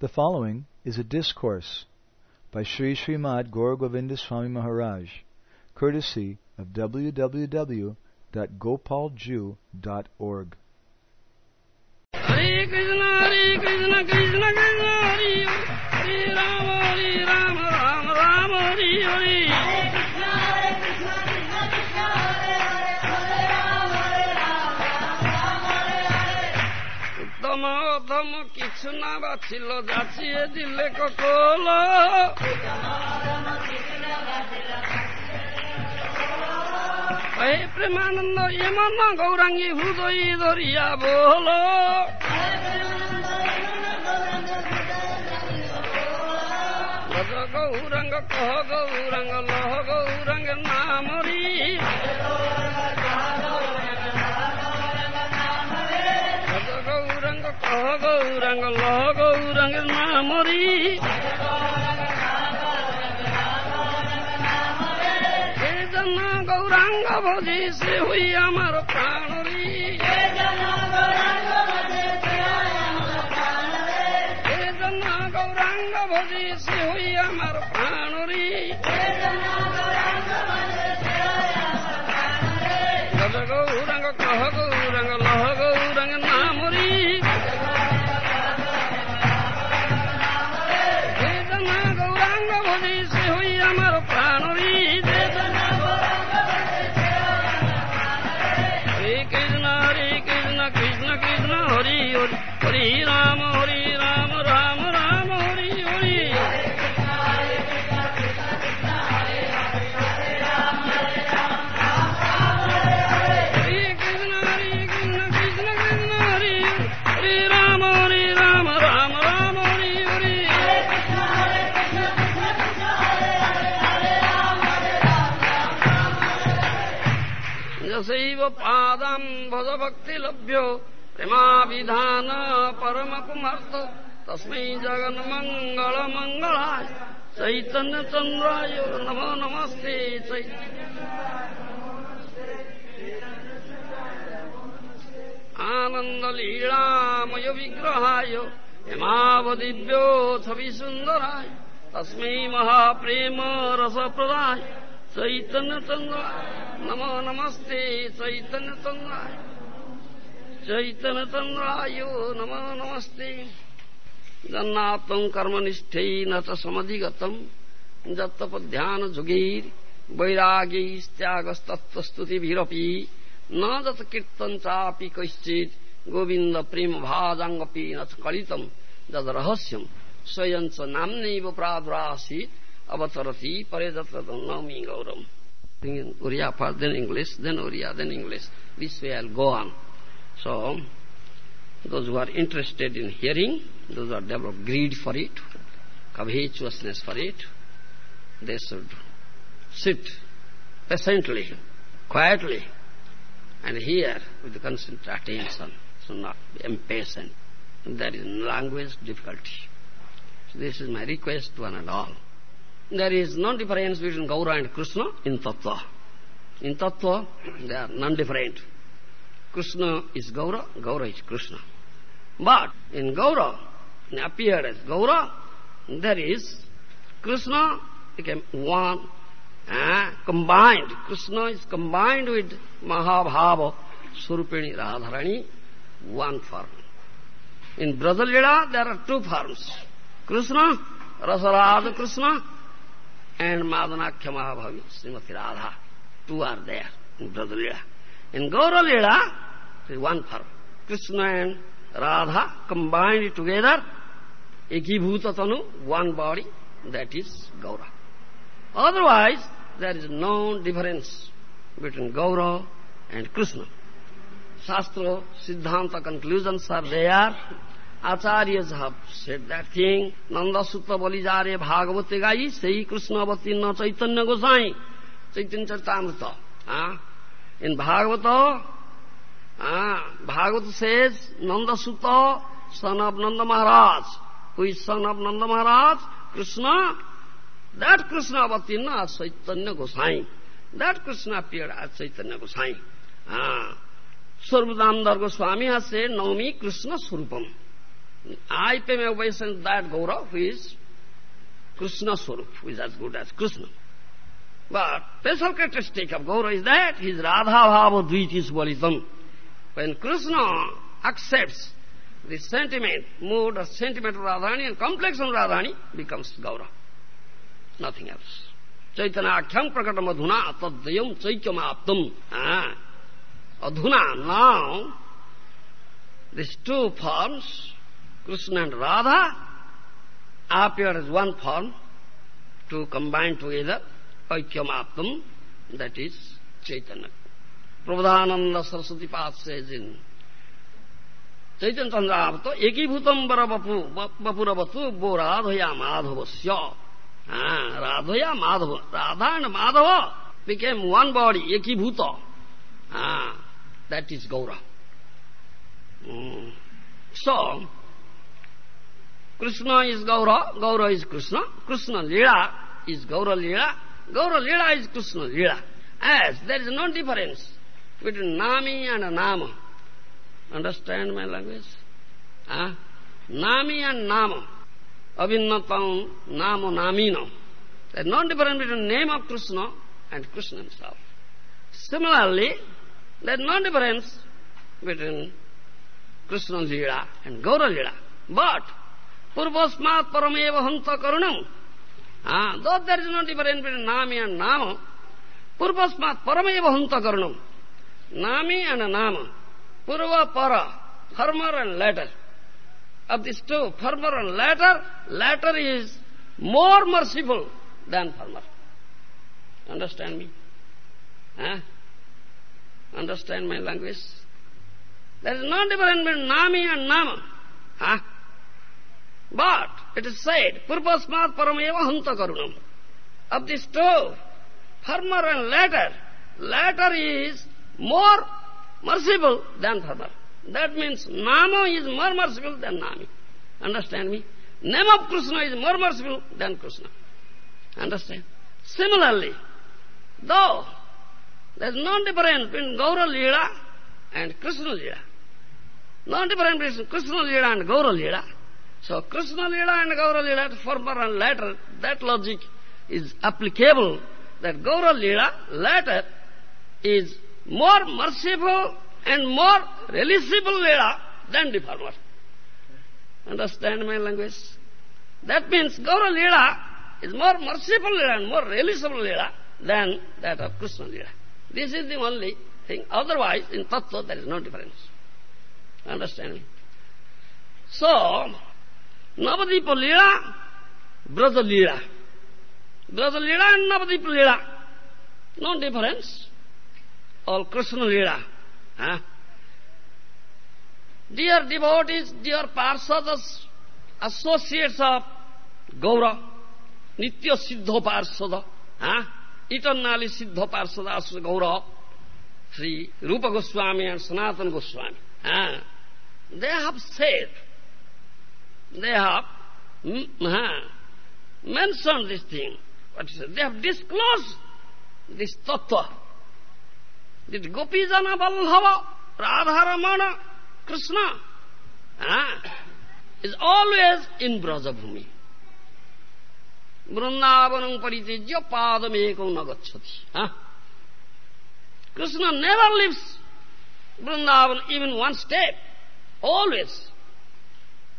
The following is a discourse by Sri Srimad Gaur Govinda Swami Maharaj, courtesy of www.gopalju.org. Hare Krishna, Hare Krishna, Krishna Krishna, Hare Hare Rama, Hare Rama, Rama Rama, Hare Hare. উত্তম অধম কিছু না বাছিল, যাচিয়ে দিলে Cockle Premananda, এমন গৌরাঙ্গী হৃদয় ধরিয়া বল। গৌরাঙ্গ, কহ গৌরাঙ্গ, লহ গৌরাঙ্গ নামরি গৌরাঙ্গ কহ গৌরাঙ্গ লহ গৌরাঙ্গ নামরি এ জন গৌরাঙ্গ ভজি সে হই আমার প্রাণরি यशैव पादम् भज भक्तिलभ्यो प्रेमाविधान परमपुमर्थ तस्मै जगन्मङ्गलमङ्गलाय चैतन्यचन्द्राय नमो नमस्ते आनन्दलीलामय विग्रहाय हेमावदिव्यो छविसुन्दराय तस्मै महाप्रेम रसप्रदाय चैतन्यचन्द्राय नमो नमस्ते चैतन्यचन्द्राय चैतन्यचन्द्राय नमो नमस्ते। जन्नात्मं कर्मनिष्ठैन च समधिगतम् जत्तपध्यान जुगैर् वैराग्यैस्त्यागस्तत्त्वस्तुतिभिरपि न जत कीर्तन चापि कैश्चित्। गोविन्द प्रेम भाजाङ्गपि न च कलितम् जद रहस्यम् स्वयं च नाम्नैव प्रादुरासीत्। Avatarasi, Parejatatanam, Ingauram. In Uriya first, then English, then Uriya, then English. This way I'll go on. So, those who are interested in hearing, those who are developed greed for it, covetousness for it, they should sit patiently, quietly, and hear with constant attention, so not be impatient. That is language difficulty. So this is my request to one and all. There is no difference between Gaura and Krishna in Tattva. In Tattva, they are non-different. Krishna is Gaura, Gaura is Krishna. But in Gaura, in appearance, Gaura, there is Krishna became one, eh, combined. Krishna is combined with Mahabhava, Surupini, Radharani, one form. In Brajalila, there are two forms. Krishna, Rasaraja Krishna, and Madanakhya Mahabhavi, Srimati Radha. Two are there in Brajalila. In Gaura Lila, there is one form. Krishna and Radha combined together, Ekibhuta Tanu, one body, that is Gaura. Otherwise, there is no difference between Gaura and Krishna. Shastra, Siddhanta conclusions are there. आचारेट thing नन्दसुत बोली जा भागवत गाई सही कृष्ण अब तिर्ण चैतन्य चै तह son of Nanda Maharaj. Krishna. That Krishna अब तीर्ण चैतन्य गोसाई। That Krishna पिय आन्यसा स्वामी हासे नवमी कृष्ण स्वरूपम। I pay my obeisance that Gaura who is Krishna Swarup, who is as good as Krishna. But special characteristic of Gaura is that he is Radha Bhava Dviti Svalitam. When Krishna accepts the sentiment, mood or sentiment of Radhani and complex of Radhani becomes Gaura. Nothing else. Chaitanyakhyam prakatam adhuna taddayam chaikyam aptam. Ah. Adhuna, now, these two forms, Krishna and Radha appear as one form to combine together Aikyam Aptam, that is Chaitanya. Prabhudananda Saraswati Path says in Chaitanya Chandravata, bapu Vapuravatu Bo Radhaya Madhavasya. Ah, Radhaya Madhava. Radha and Madhava became one body, Ekibhuta. Ah, that is Gaura. Mm. So, Krishna is Gaura, Gaura is Krishna, Krishna Leela is Gaura Leela, Gaura Leela is Krishna Leela. As there is no difference between Nami and Nama. Understand my language? Huh? Nami and Nama. Avinnatam Namo Namino. There is no difference between name of Krishna and Krishna himself. Similarly, there is no difference between Krishna Leela and Gaura Leela. But, Ah, and Nama, Purvasmat Parameva Hanta Karunam. Nami and Nama Purva para, former and latter. Of these two, former and latter, latter is more merciful than former. Understand me? Huh? Understand my language? There is no difference between Nami and Nama. Huh? But it is said, Purvasmat Parameva Hanta Karunam. Of these two, former and latter, latter is more merciful than Farmer. That means Nama is more merciful than Nami. Understand me? Name of Krishna is more merciful than Krishna. Understand? Similarly, though there is no difference between Gaura Leela and Krishna Leela. No difference between Krishna Leela and Gaura Leela. So Krishna Leela and Gaura Leela, former and later, that logic is applicable that Gaura Leela, later, is more merciful and more releasable Leela than the former. Understand my language? That means Gaura Leela is more merciful Leela and more releasable Leela than that of Krishna Leela. This is the only thing. Otherwise, in Tattva, there is no difference. Understand me? So, Navadvipa lila Braj lila. Lalla and Navdeep lila. Low difference और कृष्ण ल dear devotee is dear associates of Gaura नित्य सिद्ध पर्षद eternally सिद्ध पार्षद Gaura Shri Rupa Goswami and Sanatana Goswami they have set they have uh, mentioned this thing. What is it? They have disclosed this tattva that Gopijana Vallabha, Radharamana, Krishna, is always in Brajabhumi. Vrindavanam paritejya padam ekam nagachati. Ah. Krishna never leaves Vrindavan even one step, always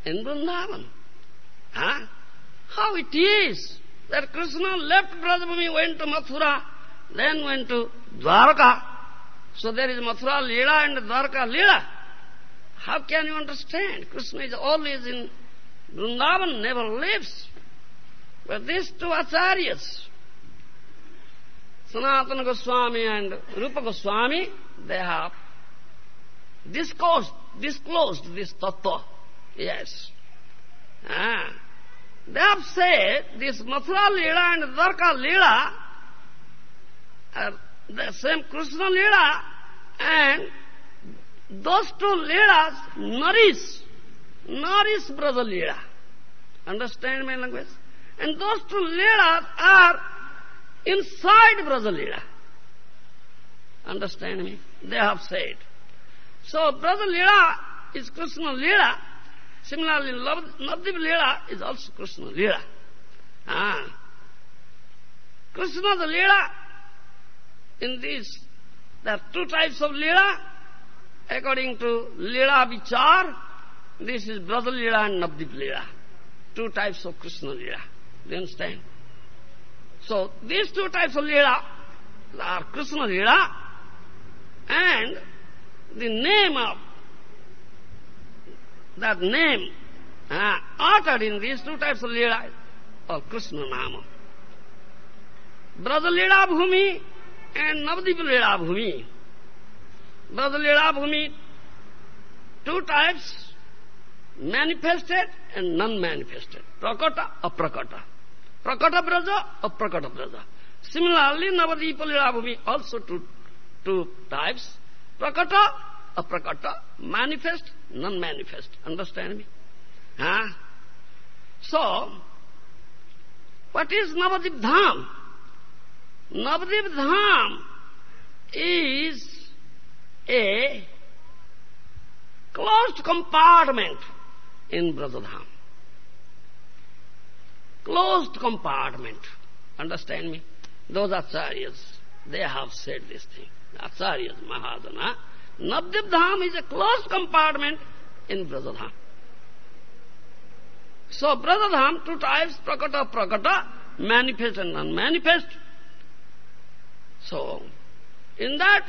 in Vrindavan. Ah. How it is that Krishna left Brajabhumi, went to Mathura, then went to Dwarka, so there is Mathura Leela and Dwarka Leela. How can you understand? Krishna is always in Vrindavan, never leaves. But these two acharyas, Sanatana Goswami and Rupa Goswami, they have disclosed, disclosed this tattva. Yes. Ah. They have said this Mathura Leela and Dwarka Leela are the same Krishna Leela and those two Leelas nourish, nourish Braja Leela. Understand my language? And those two Leelas are inside Braja Leela. Understand me? They have said. So Braja Leela is Krishna Leela. Similarly, Navadip Leela is also Krishna Leela. Ah. Krishna's Leela, in this, there are two types of Leela. According to Leela Vichar, this is Braja Leela and Navadip Leela. Two types of Krishna Leela. Do you understand? So, these two types of Leela are Krishna Leela and the name of that name uh, uttered in these two types of Leela or Krishna Nama. Brother Leela Bhumi and Navadip Leela Bhumi. Brother Leela Bhumi, two types, manifested and non-manifested. Prakata, aprakata. Prakata Braja, aprakata Braja. Similarly, Navadip Leela Bhumi also two, two types. Prakata, aprakata, manifest, non-manifest. Understand me? Huh? So, what is Navadip Dham? Navadip Dham is a closed compartment in Brajadham. Closed compartment. Understand me? Those acharyas, they have said this thing. Acharyas, Mahadana. Navadip Dham is a closed compartment in Brajadham. So Brajadham, two types, prakata, prakata, manifest and non-manifest. So, in that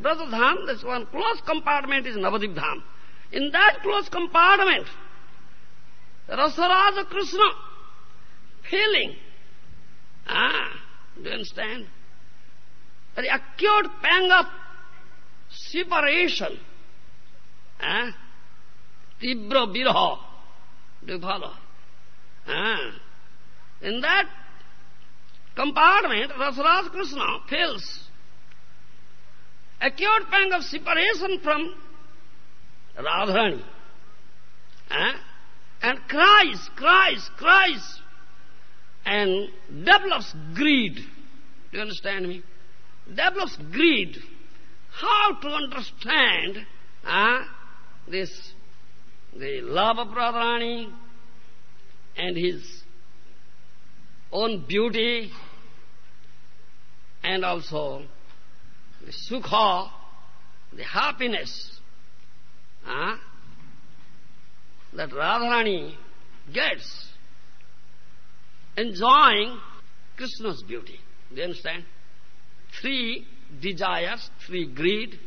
Brajadham, this one closed compartment is Navadip Dham. In that closed compartment, Rasaraja Krishna, feeling, ah, do you understand? The acute pang of separation, ah, Tibra you follow? Ah. In that compartment, Rasaraj Krishna feels acute pang of separation from Radharani. Eh? And cries, cries, cries, and develops greed. Do you understand me? Develops greed. How to understand eh, this, the love of Radharani and his own beauty and also the sukha, the happiness uh, that Radharani gets enjoying Krishna's beauty. Do you understand? Three desires, three greed,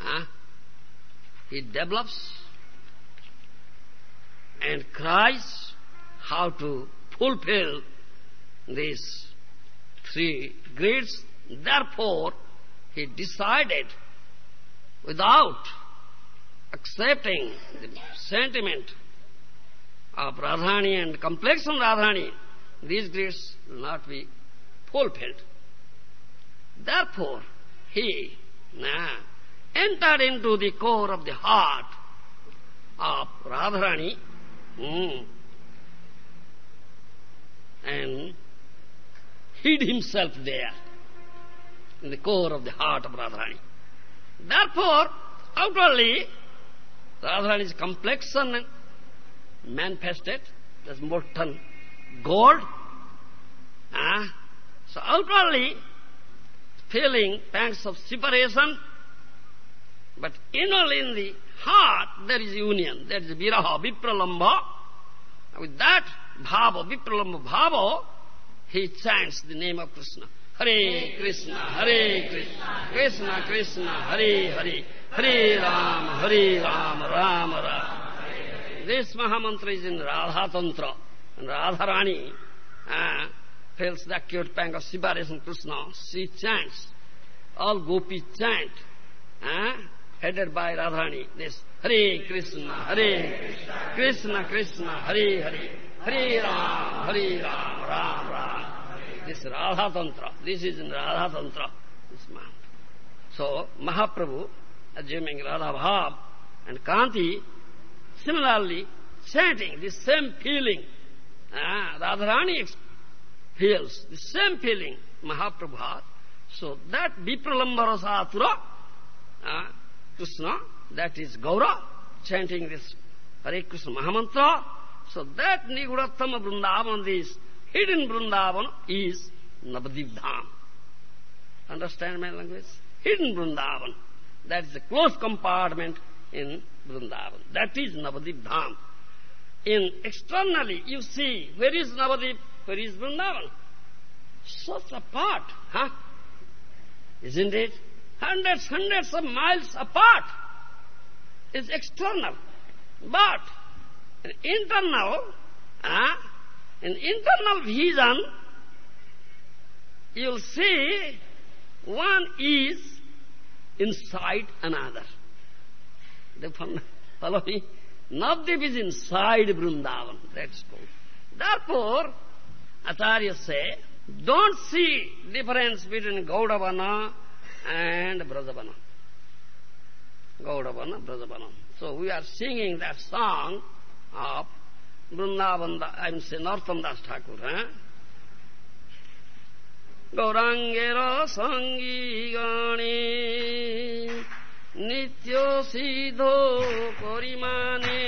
uh, he develops and cries how to fulfill these three greeds. Therefore, he decided without accepting the sentiment of Radhani and complexion Radhani, these greeds will not be fulfilled. Therefore, he nah, entered into the core of the heart of Radharani mm, and hid himself there in the core of the heart of Radharani. Therefore, outwardly, Radharani's complexion manifested as molten gold. Ah, so outwardly, feeling pangs of separation, but inwardly in the heart there is union, there is viraha, vipralamba. With that bhava, vipralamba bhava, he chants the name of Krishna. Hare Krishna, Hare Krishna, Krishna Krishna, Hare Hare, Hare Ram, Hare Ram, Ram Ram. This Mahamantra is in Radha Tantra. And Radharani uh, feels the acute pang of separation Krishna. She chants. All gopis chant. Uh, headed by Radharani. This Hare Krishna, Hare Krishna, Krishna Krishna, Hare Hare, Hare Ram, Hare Ram, Ram Ram. This Radha Tantra. This is in Radha Tantra. This man. So, Mahaprabhu, assuming Radha Bhav and Kanti, similarly chanting the same feeling. Ah, Radharani feels the same feeling Mahaprabhu has. So that Vipralamba Rasatura, ah, Krishna, that is Gaura, chanting this Hare Krishna Mahamantra. So that Nigudattama Vrindavan, this hidden Vrindavan is Navadip Dham. Understand my language? Hidden Vrindavan. That is a closed compartment in Vrindavan. That is Navadip Dham. In externally, you see, where is Navadip, where is Vrindavan? Such apart, huh? Isn't it? Hundreds, hundreds of miles apart. It's external. But in internal, uh, in internal vision, you'll see one is inside another. They follow me? Navdeep is inside Vrindavan. That's called. Therefore, Acharya say, don't see difference between Gaudavana and Brajavana. Gaudavana, Brajavana. So we are singing that song of Vrindavan, I'm saying Narottam Das Thakur. Eh? গৌরাঙ্গের সঙ্গী গণে নিত্য সিদ্ধ পরিমাণে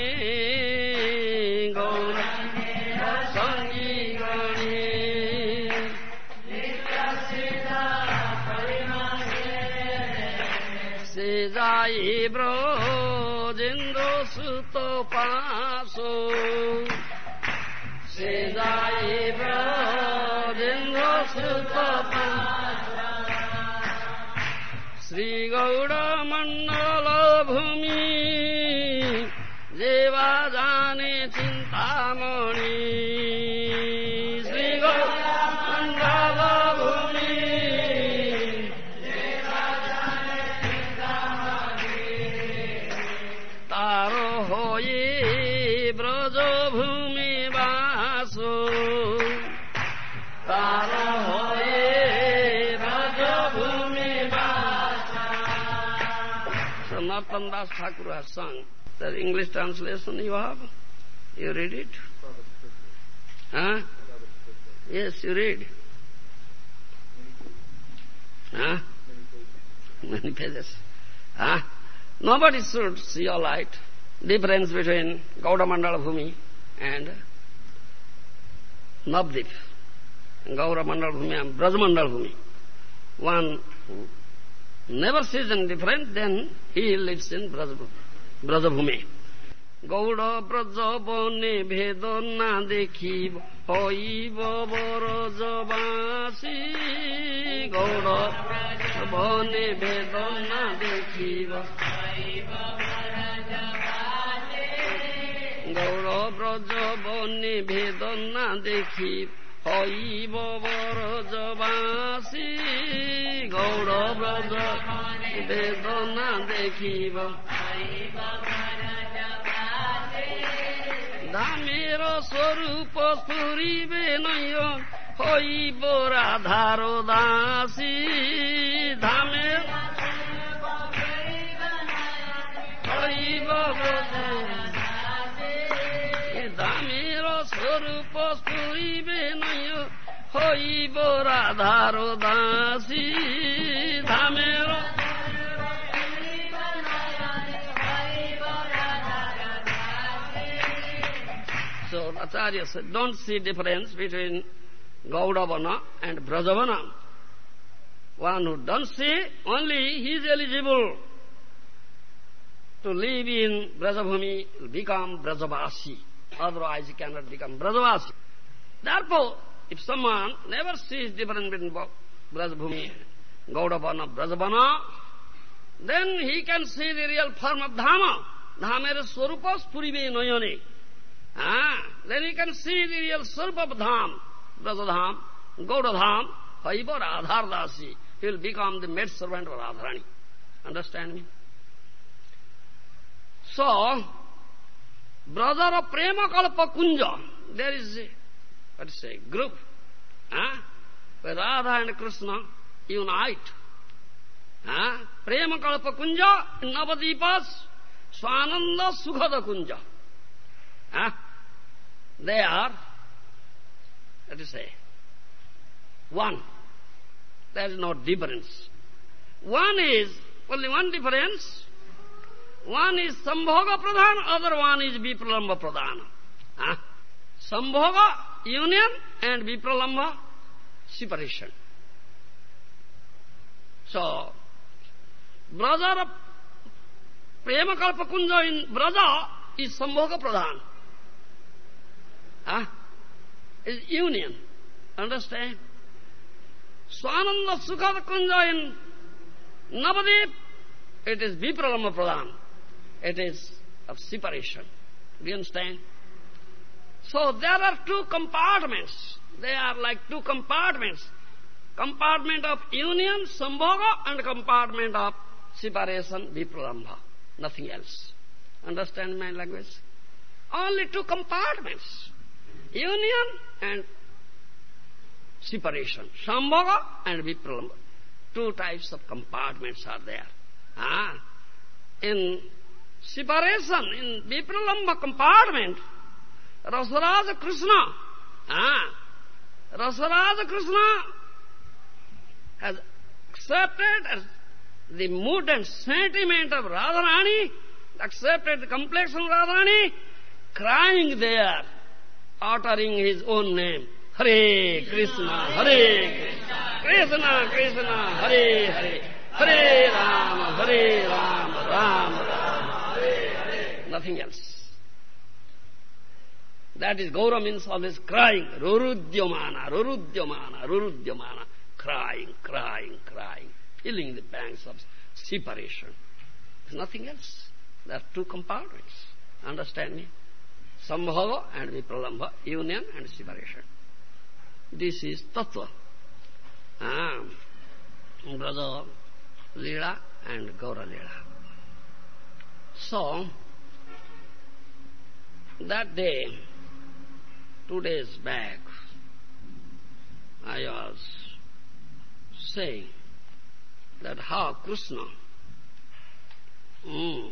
গৌরাঙ্গের সঙ্গী গণে সে যাই ব্রজেন্দ্র সুত পাশ সে যাই ব্রজেন্দ্র সুত Shri ஸ்ரீகௌடமன்னோ Thakur has sung. The English translation you have? You read it? Huh? Yes, you read. Huh? Many pages. Huh? Nobody should see all right difference between Gauda Mandala Bhumi and Navdip. Gaura Mandala Bhumi and Braj Mandala Bhumi. One never sees any difference, then he lives in Brajabhumi. Gaur Braj বনে ভেদ না দেখিব হইব বরজবাসী গৌড় বনে ভেদ না দেখিব গৌর ব্রজ বনে ভেদ না দেখিব হইব বরজবাসী গৌর ব্রজ ভেদ না দেখিব। দামের স্বরূপ স্ফুরিবে নয়, হইব রাধার দাসী। ধামের হইব দামের স্বরূপ স্ফুরিবে নয় হইব রাধার দাসী So Acharya don't see difference between Gaudavana and Brajavana. One who don't see, only he is eligible to live in Brajabhumi, become Brajavasi. Otherwise he cannot become Brajavasi. Therefore, if someone never sees difference between Brajabhumi, Gaudavana, Brajavana, then he can see the real form of Dhamma. Dhamera Swarupa Spurive Noyone. Ah, then he can see the real Swarupa of Dham, Brajadham, Gaudadham, Haiva Radhardasi. He will become the maid servant of Radharani. Understand me? So, brother of Prema Kalpa Kunja, there is a, what is a group, huh? where Radha and Krishna unite. Huh? Prema Kalpa Kunja in Navadipas, Swananda Sukhada Kunja. Huh? They are, what to say, one. There is no difference. One is, only one difference, One is Sambhoga Pradhan, other one is Vipralamba Pradhana. Huh? Sambhoga, union, and Vipralamba, separation. So, Braja, Prema Kalpa Kunja in Braja is Sambhoga Pradhan. Huh? Is union. Understand? Swananda Sukha Kunja in Navadip, it is Vipralamba Pradhan. It is of separation. Do you understand? So there are two compartments. They are like two compartments. Compartment of union, sambhoga, and compartment of separation, vipralambha. Nothing else. Understand my language? Only two compartments. Union and separation. Sambhoga and vipralambha. Two types of compartments are there. Ah. In separation in Vipralamba compartment, Rasaraja Krishna, ah, Rasaraja Krishna has accepted the mood and sentiment of Radharani, accepted the complexion of Radharani, crying there, uttering his own name, Hare Krishna, Hare Krishna, Krishna Krishna, Hare Hare, Hare Rama, Hare Rama Rama nothing else. That is Gaura means always crying, rurudyamana, rurudyamana, rurudyamana, crying, crying, crying, feeling the pangs of separation. There's nothing else. There are two compartments. Understand me? Sambhava and Vipralambha, union and separation. This is Tattva. Ah, Braja Leela and Gaura Leela. So, that day, two days back, I was saying that how Krishna mm,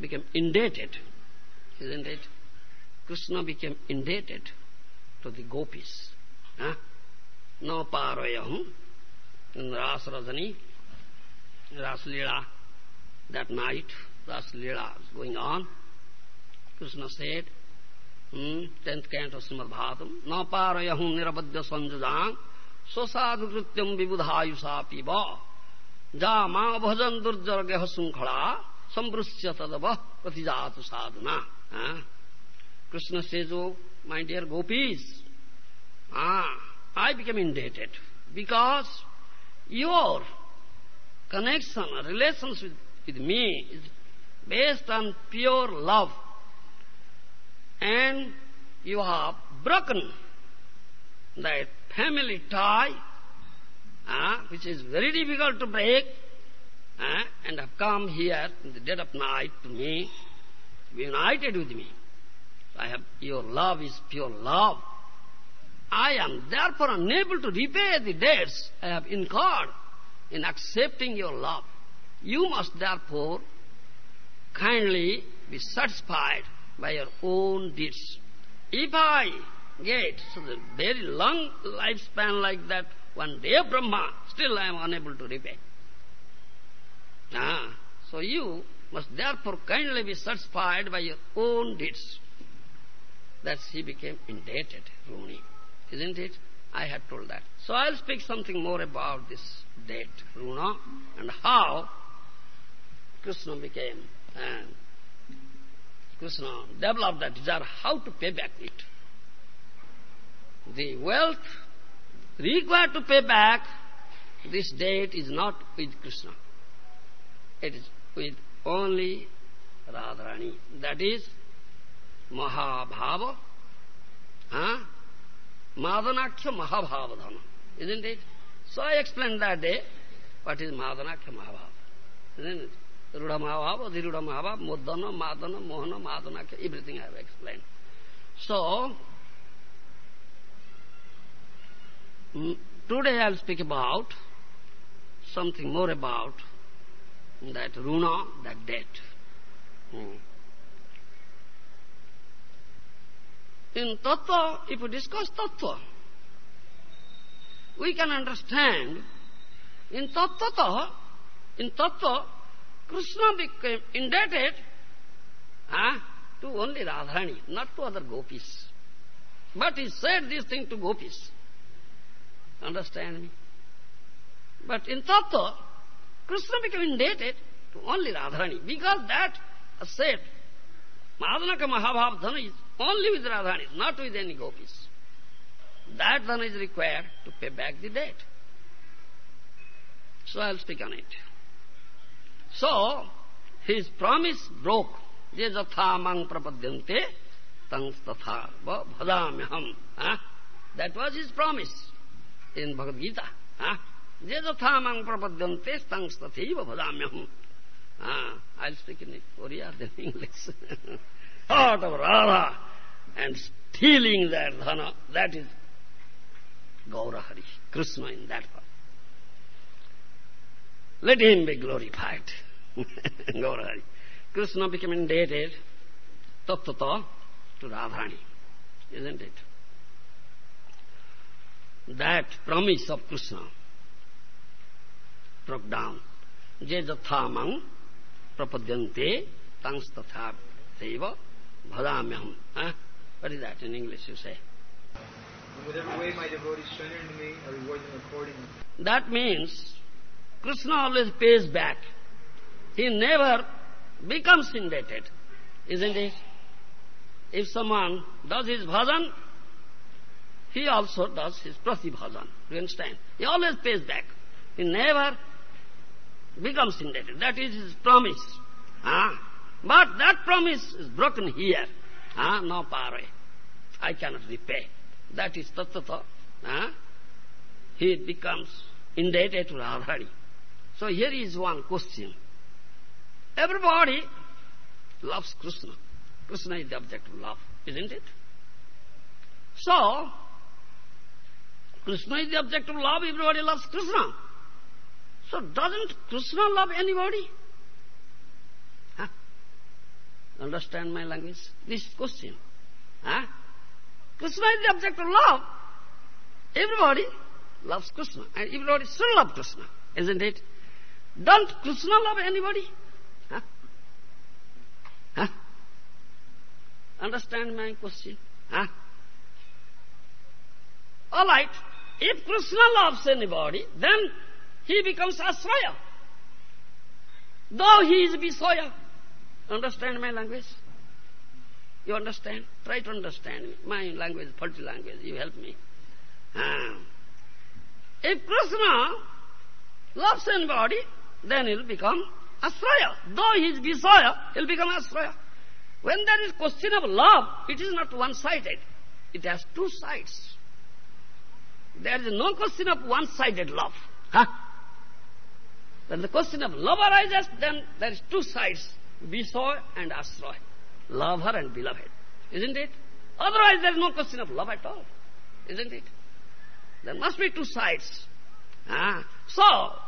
became indebted, isn't it? Krishna became indebted to the gopis. Huh? No parayahum in Ras Rajani, Ras Leela, that night, Ras Leela was going on. Krishna said, hmm, 10th canto Srimad Bhagavatam, na parayahum nirabadya sanjajang, स्वसाधु कृत्यम विबुधायुषा पीब जा माँ भजन दुर्जर्ग सुंखला संवृश्य तदव प्रतिजात साधना कृष्ण से जो my dear gopis I became indebted because your connection, relations with, with me is based on pure love And you have broken that family tie, uh, which is very difficult to break, uh, and have come here in the dead of night to me, united with me. I have, your love is pure love. I am therefore unable to repay the debts I have incurred in accepting your love. You must therefore kindly be satisfied by your own deeds. If I get so the very long lifespan like that, one day Brahma, still I am unable to repay. Ah, so you must therefore kindly be satisfied by your own deeds. That he became indebted, Runi. Isn't it? I had told that. So I'll speak something more about this debt, Runa, and how Krishna became uh, Krishna developed that desire, how to pay back it. The wealth required to pay back this debt is not with Krishna. It is with only Radharani. That is Mahabhava, huh? Madanakhya Mahabhavadhana. Isn't it? So I explained that day what is Madanakhya Mahabhava. Isn't it? Ruda Mahabhava, Dhiruda Mahabhava, Muddana, Madana, Mohana, Madana, everything I have explained. So, mm, today I will speak about something more about that Runa, that debt. Hmm. In Tattva, if we discuss Tattva, we can understand in Tattva, in Tattva, Krishna became indebted uh, to only Radharani, not to other gopis. But he said this thing to gopis. Understand me? But in Tattva, Krishna became indebted to only Radharani because that said, Madanakhya Mahabhav Dhana is only with Radharani, not with any gopis. That Dhana is required to pay back the debt. So I'll speak on it. So, his promise broke. Je jatha mang prapadyante tangs tatha bhadamyaham. That was his promise in Bhagavad Gita. Je jatha mang prapadyante tangs tathaiva bhadamyaham. Ah, I'll speak in Korea, then English. Heart of Radha and stealing that dhana, that is Gaurahari, Krishna in that part. Let him be glorified. Gaurahari. Krishna became indebted tattata to Radharani, isn't it? That promise of Krishna broke down. Je jathamang prapadyante tangs tatha seva bhadamyam. Huh? What is that in English you say? In whatever way my devotees surrender to me, I reward them accordingly. That means Krishna always pays back. He never becomes indebted, isn't it? If someone does his bhajan, he also does his prati bhajan. You understand? He always pays back. He never becomes indebted. That is his promise. Ah. But that promise is broken here. Ah, no pare. I cannot repay. That is tattva. Ah. He becomes indebted to Radhari. So here is one question. Everybody loves Krishna. Krishna is the object of love, isn't it? So, Krishna is the object of love, everybody loves Krishna. So doesn't Krishna love anybody? Huh? Understand my language? This question. Huh? Krishna is the object of love. Everybody loves Krishna. And everybody should love Krishna, isn't it? Don't Krishna love anybody? Huh? Huh? Understand my question? Huh? All right. If Krishna loves anybody, then he becomes Asraya. Though he is Visaya. Understand my language? You understand? Try to understand me. My language, faulty language. You help me. Ah. If Krishna loves anybody, then he'll become Asraya. Though he is Visaya, he'll become Asraya. When there is question of love, it is not one-sided. It has two sides. There is no question of one-sided love. Huh? When the question of love arises, then there is two sides, Visaya and Asraya. Lover and beloved. Isn't it? Otherwise there is no question of love at all. Isn't it? There must be two sides. Ah. So,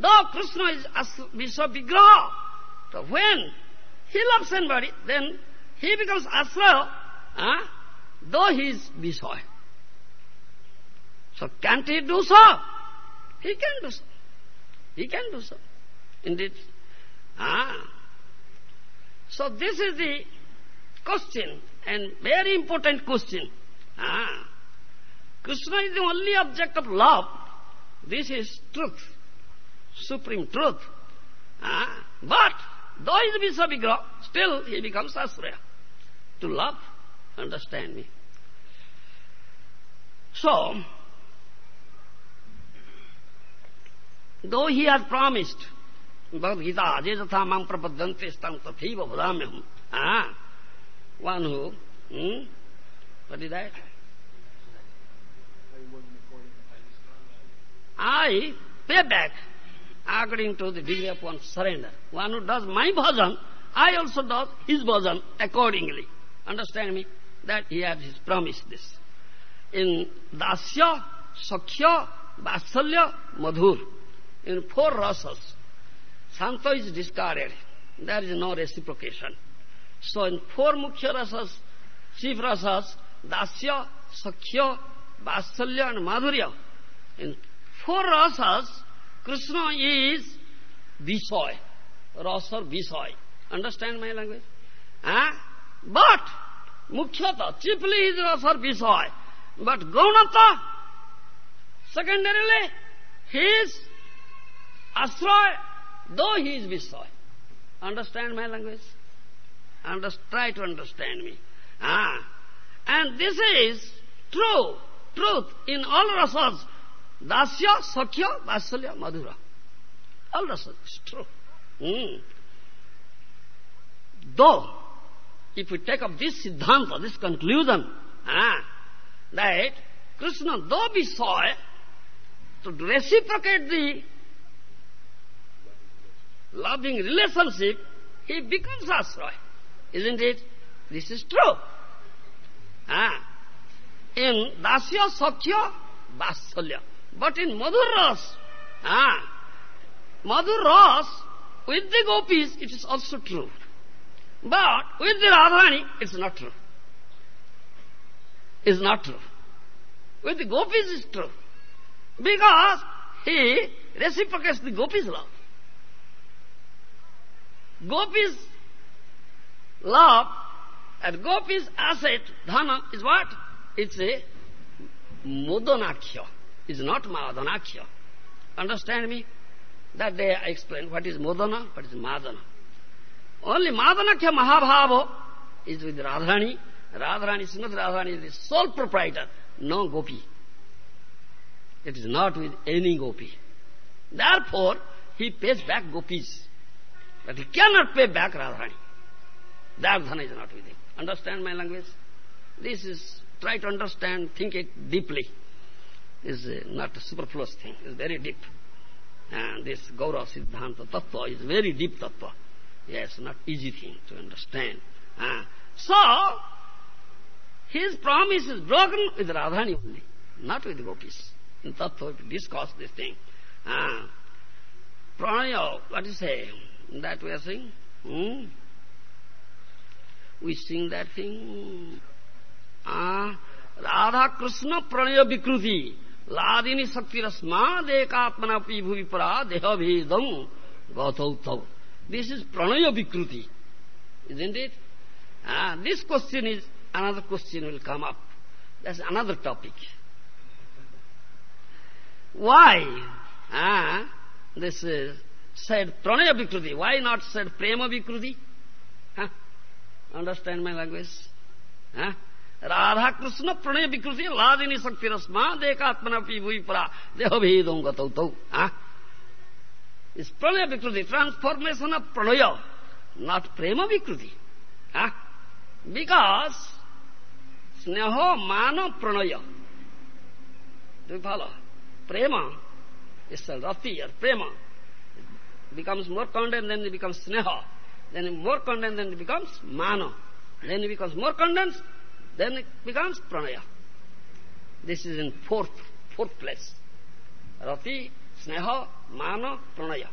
though Krishna is Vishwa Vigraha, so when he loves somebody, then he becomes Asra, ah, though he is Vishwa. So can't he do so? He can do so. He can do so. Indeed. Ah. So this is the question, and very important question. Ah. Krishna is the only object of love. This is truth, supreme truth. Ah. But, though he is Visavigra, still he becomes Asraya. To love, understand me. So, though he has promised, Bhagavad Gita, Aje Jatha Mam Prapadyante Stam Tathaiva Vadamyam. Ah, one who, hmm, what is that? I pay back according to the degree of one's surrender. One who does my bhajan, I also does his bhajan accordingly. Understand me? That he has his promise this. In Dasya, Sakhya, Vatsalya, Madhur, in four rasas, Santa is discarded. There is no reciprocation. So in four mukhya rasas, chief rasas, Dasya, Sakhya, Vatsalya and Madhurya, in four rasas, Krishna is Visaya. Rasa Visay. Understand my language? Huh? But, Mukhyata, chiefly is Rasa Visay. But Gaunata, secondarily, he is Asray, though he is Visay. Understand my language? Underst try to understand me. Ah. And this is true, truth in all rasas. Dasya, Sakhya, Vatsalya, Madhura. All rasas is true. Mm. Though, if we take up this siddhanta, this conclusion, ah, that Krishna, though saw to reciprocate the loving relationship, he becomes asray. Isn't it? This is true. Ah. In Dasya Sakhya Vatsalya. But in Madhur Ras, ah, Madhur Ras, with the gopis, it is also true. But with the Radharani, it's not true. It's not true. With the gopis, it's true. Because he reciprocates the gopis' love. Gopis' love and gopis' asset, dhana, is what? It's a mudanakhya. It's not madanakhya. Understand me? That day I explained what is mudana, what is madana. Only madanakhya mahabhava is with Radharani. Radharani, Srimati Radharani is the sole proprietor, no gopi. It is not with any gopi. Therefore, he pays back gopis. But he cannot pay back Radharani. That is not with him. Understand my language? This is, try to understand, think it deeply. Is not a superfluous thing. It's very deep. And this Gaura Siddhanta Tattva is very deep Tattva. Yes, not easy thing to understand. Uh, so, his promise is broken with Radhani only, not with gopis. In Tattva, to discuss this thing. Uh, pranaya, what do you say? That we are saying? Hmm? We sing that thing. Ah, Radha Krishna Pranaya Vikruti. लादिनि शक्तिरस्मादेकात्मनपि भूविपरा देहभेदम् गौतौ this is प्रणय विकृति। Is in it this question is another question will come up this another topic why this is said Pranay विकृति why not said प्रेम विकृति understand my language Radha Krishna pranaya vikruti ladini sakti rasma dekatmana pi bhui para deho bhedam gatau tau. Huh? It's pranaya vikruti, transformation of pranaya, not prema vikruti. Huh? Because sneho mano pranaya. Do you follow? Prema is a rati or prema becomes more condensed, then it becomes sneha. Then more condensed, then it becomes mano. Then it becomes more condensed, then it becomes pranaya. This is in fourth, fourth place. Rati, sneha, mano, pranaya.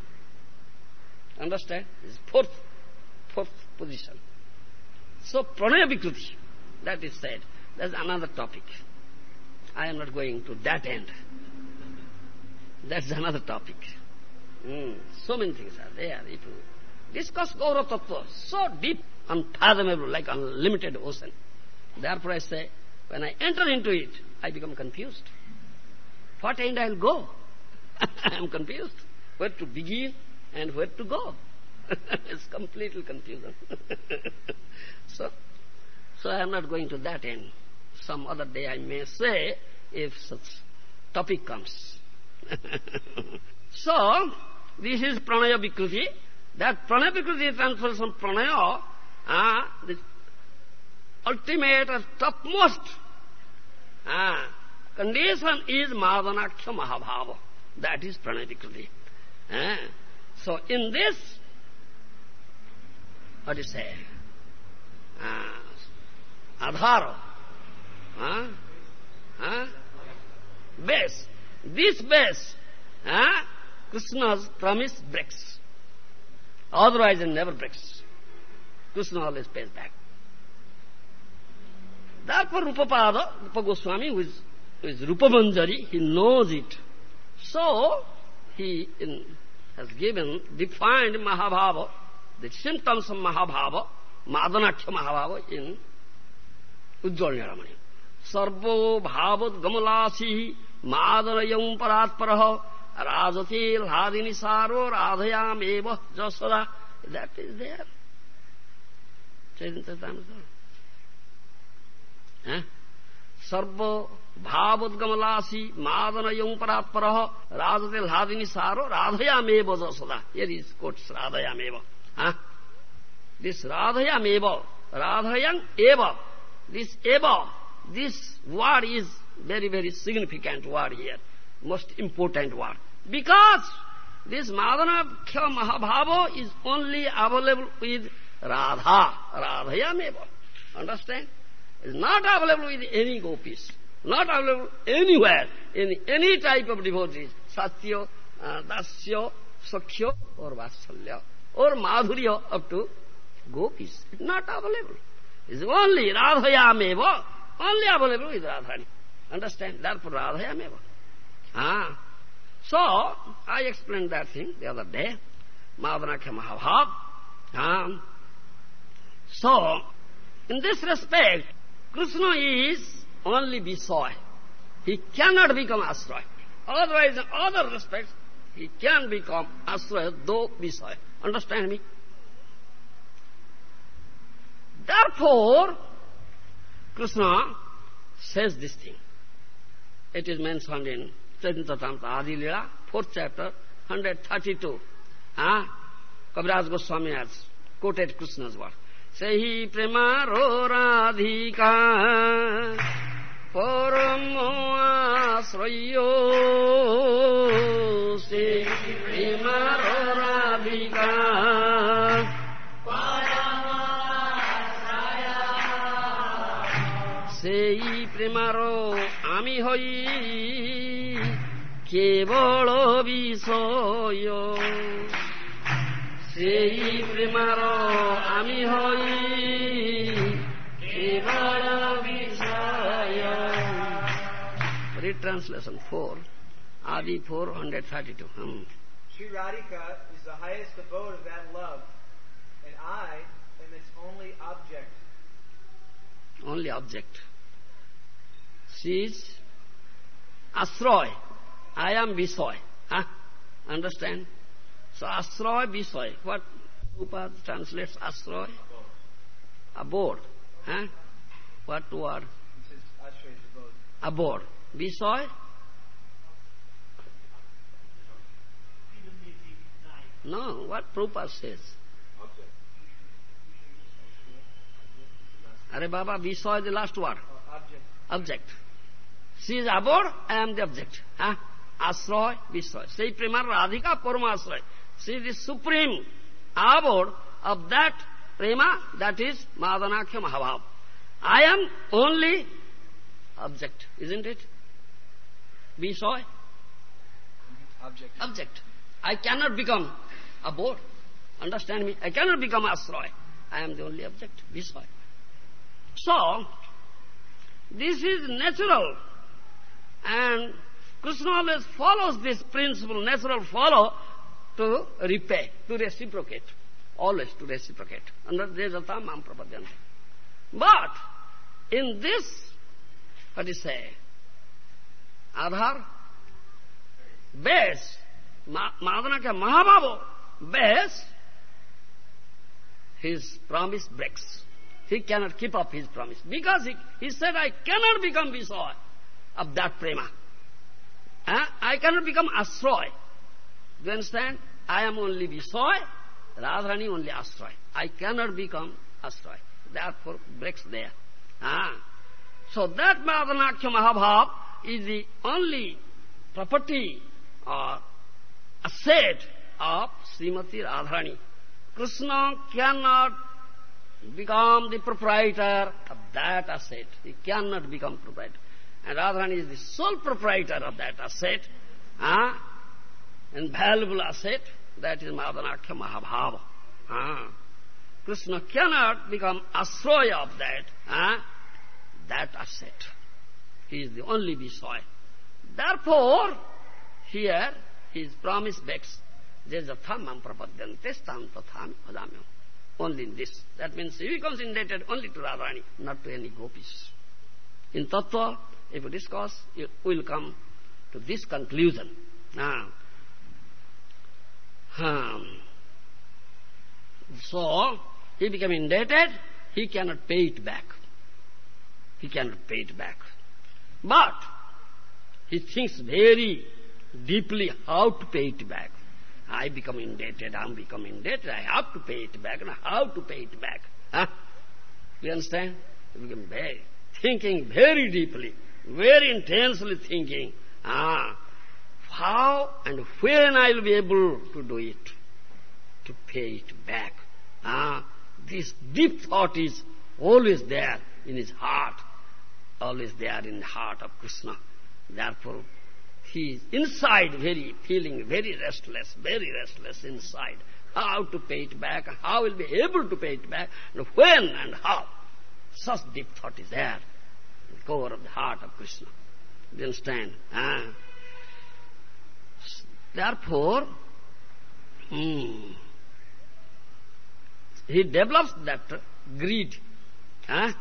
Understand? Is fourth, fourth position. So pranaya vikruti, that is said. That's another topic. I am not going to that end. That's another topic. Mm, so many things are there. If you discuss Gaura Tattva, so deep, unfathomable, like unlimited ocean. Therefore I say, when I enter into it, I become confused. What end I'll go? I am confused. Where to begin and where to go? it's completely confusion. so, so I am not going to that end. Some other day I may say, if such topic comes. so, this is pranaya vikruti. That pranaya vikruti transfers from pranaya, uh, the ultimate or topmost uh, condition is madanakhya mahabhava. That is pranaya vikruti. Uh, so in this, what do you say? Uh, adhara, uh, uh, base. This base, uh, Krishna's promise breaks. Otherwise it never breaks. Krishna always pays back. Therefore Rupapada, Rupa Goswami, who is, who is Rupa Manjari, he knows it. So, he, in has given, defined Mahabhava, the symptoms of Mahabhava, Madanakhya Mahabhava in Ujjwal Niramani. Sarvo bhavat gamalasi madanayam paratparaha rajati ladini saro radhayam eva jasada. That is there. Chaitanya Huh? सर्वभावोद्गमलासि मादनयम् परात्परः। राजते लादिनि सारो राधयामेव सदा। यदि coat राधयामेव। हाँ? This राधयामेव, राधयन् एव। दिस् एव this word very very very significant word here most important word because this मादनाख्य महाभाव is only available with Radha राधयामेव understand is not available with any gopis, not available anywhere, in any type of devotees, satya, uh, dasya, sakhya, or vatsalya, or madhurya up to gopis. Not available. It's only radhayameva, only available with radhani. Understand? Therefore radhayameva. Ah. So, I explained that thing the other day, Madanakhya Mahabhav. Ah. So, in this respect, Krishna is only Visay. He cannot become Asraya. Otherwise, in other respects, he can become Asraya, though Visay. Understand me? Therefore, Krishna says this thing. It is mentioned in Chaitanya Adi Lila, fourth chapter, 132. Huh? Ah, Kaviraj Goswami has quoted Krishna's word. ସେହି ପ୍ରେମାର ରାଧିକା ପରମ ଆଶ୍ରୟ ସେ ପ୍ରେମାର ରାଧିକା সেই প্রেমার আমি হই কেবল বিষয় সেই প্রেমার আমি হই কেবল বিষয় Retranslation 4, Adi 432. Hmm. Sri Radhika is the highest abode of that love, and I am its only object. Only object. She is Asroy. I am Visoy. Huh? Understand? So Asroy, Visoy. What Upad translates Asroy? Abode. Huh? What word? Abode. Visoy? No, what Prabhupada says. Are Baba, Visoy the last word. Object. Object. She is abode, I am the object. Huh? Visoy. Say Prema Radhika Parama Asroy. She is the supreme abode of that prema, that is Madanakhya Mahabhav. I am only object, isn't it? Visoy? Object. Object. I cannot become abode. Understand me? I cannot become Asroy. I am the only object, Visoy. So, this is natural. And Krishna always follows this principle, natural follow, to repay, to reciprocate. Always to reciprocate. Under Dejata Mam Prapadyanta. But, in this, what you say, Adhar, base, Ma Madanakhya Mahabhava, base, his promise breaks. He cannot keep up his promise. Because he, he said, I cannot become Visoy of that prema. Huh? I cannot become Asroy. Do you understand? I am only Visoy, Radharani only Asroy. I cannot become Asroy. Therefore, breaks there. Ah. So that Madanakhya Mahabhav is the only property or asset of Srimati Radharani. Krishna cannot become the proprietor of that asset. He cannot become proprietor. And Radharani is the sole proprietor of that asset, ah, invaluable asset, that is Madanakhya Mahabhava. Ah. Krishna cannot become asroya of that, ah, that asset. He is the only Visoy. Therefore, here his promise backs. Jejatham prapadyante stam tatham bhajamyam. Only in this. That means he becomes indebted only to Radharani, not to any gopis. In Tattva, if you discuss, you will come to this conclusion. Ah. Um. So, he became indebted, he cannot pay it back. He cannot pay it back. But, he thinks very deeply how to pay it back. I become indebted, I'm becoming indebted, I have to pay it back, and how to pay it back. Huh? You understand? He became very, thinking very deeply, very intensely thinking, ah, how and when I will be able to do it, to pay it back. Ah, this deep thought is always there in his heart, always there in the heart of Krishna. Therefore, he is inside very feeling very restless, very restless inside. How to pay it back, how will be able to pay it back, and when and how. Such deep thought is there, in the core of the heart of Krishna. Do you understand? Ah. Therefore, hmm, he develops that greed. Eh?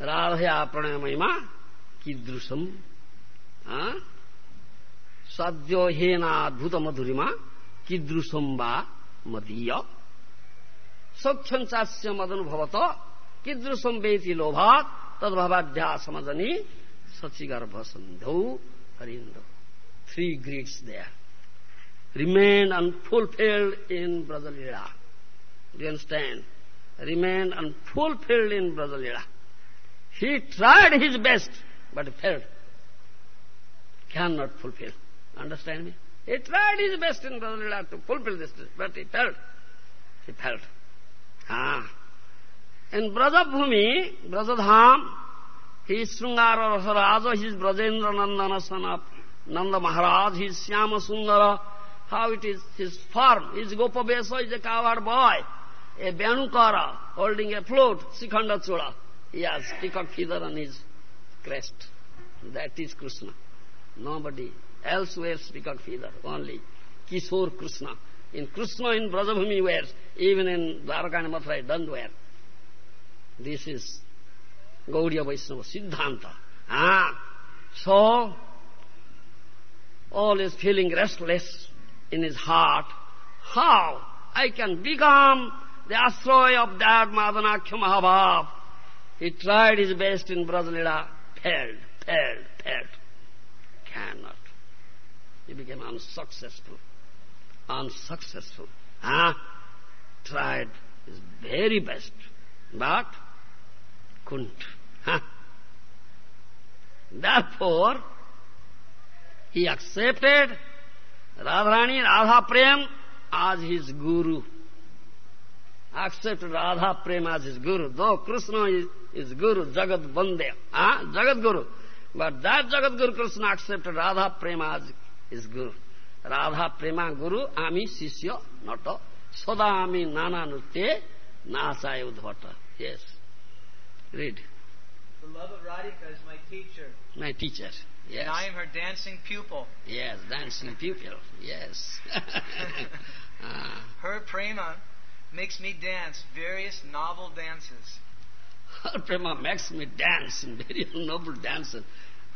राधया प्रणयमयिमा कीदृशम् सद्यो हेनाद्भुतमधुरिमा कीदृशम् वा मदीय सौख्यञ्चास्य मदनुभवत कीदृशम् वेति लोभात् तद्भवाढ्या समजनि सचिगर्भसन्धौ Harindra Three greeds there. remained unfulfilled in Brajalila. Do you understand? Remained unfulfilled in Brajalila. He tried his best, but failed. Cannot fulfill. Understand me? He tried his best in Brajalila to fulfill this, but he failed. He failed. Ah. In Brajabhumi, Brajadham, he is Srungara Rasaraja, he is Brajendra Nandana son Nanda Maharaj, he is Syama Sundara, how it is, his form, his Gopabesa is a coward boy a Byanukara holding a float, Sikhanda Chola. He has peacock feather on his crest. That is Krishna. Nobody else wears peacock feather, only Kishore Krishna. In Krishna in Brajabhumi wears, even in Dwaraka and Mathura doesn't wear. This is Gaudiya Vaishnava Siddhanta. Ah, so, all is feeling restless in his heart. How I can become the asroy of that Madanakhya Mahabhav. He tried his best in Brajalila, failed, failed, failed. Cannot. He became unsuccessful. Unsuccessful. Ah, tried his very best, but couldn't. Huh? Therefore, he accepted Radharani, Radha Prem as his guru accept Radha Prema as his guru, though Krishna is, is guru, Jagat Bandya, ah, Jagat Guru. But that Jagat Guru Krishna accepted Radha Prema as his guru. Radha Prema Guru, Ami Sisya, Nata, Sada Ami Nana Nutte, Nasa Udvata. Yes. Read. The love of Radhika is my teacher. My teacher. Yes. And I am her dancing pupil. Yes, dancing pupil. Yes. ah. Her prema makes me dance various novel dances. Her prema makes me dance in very noble dances.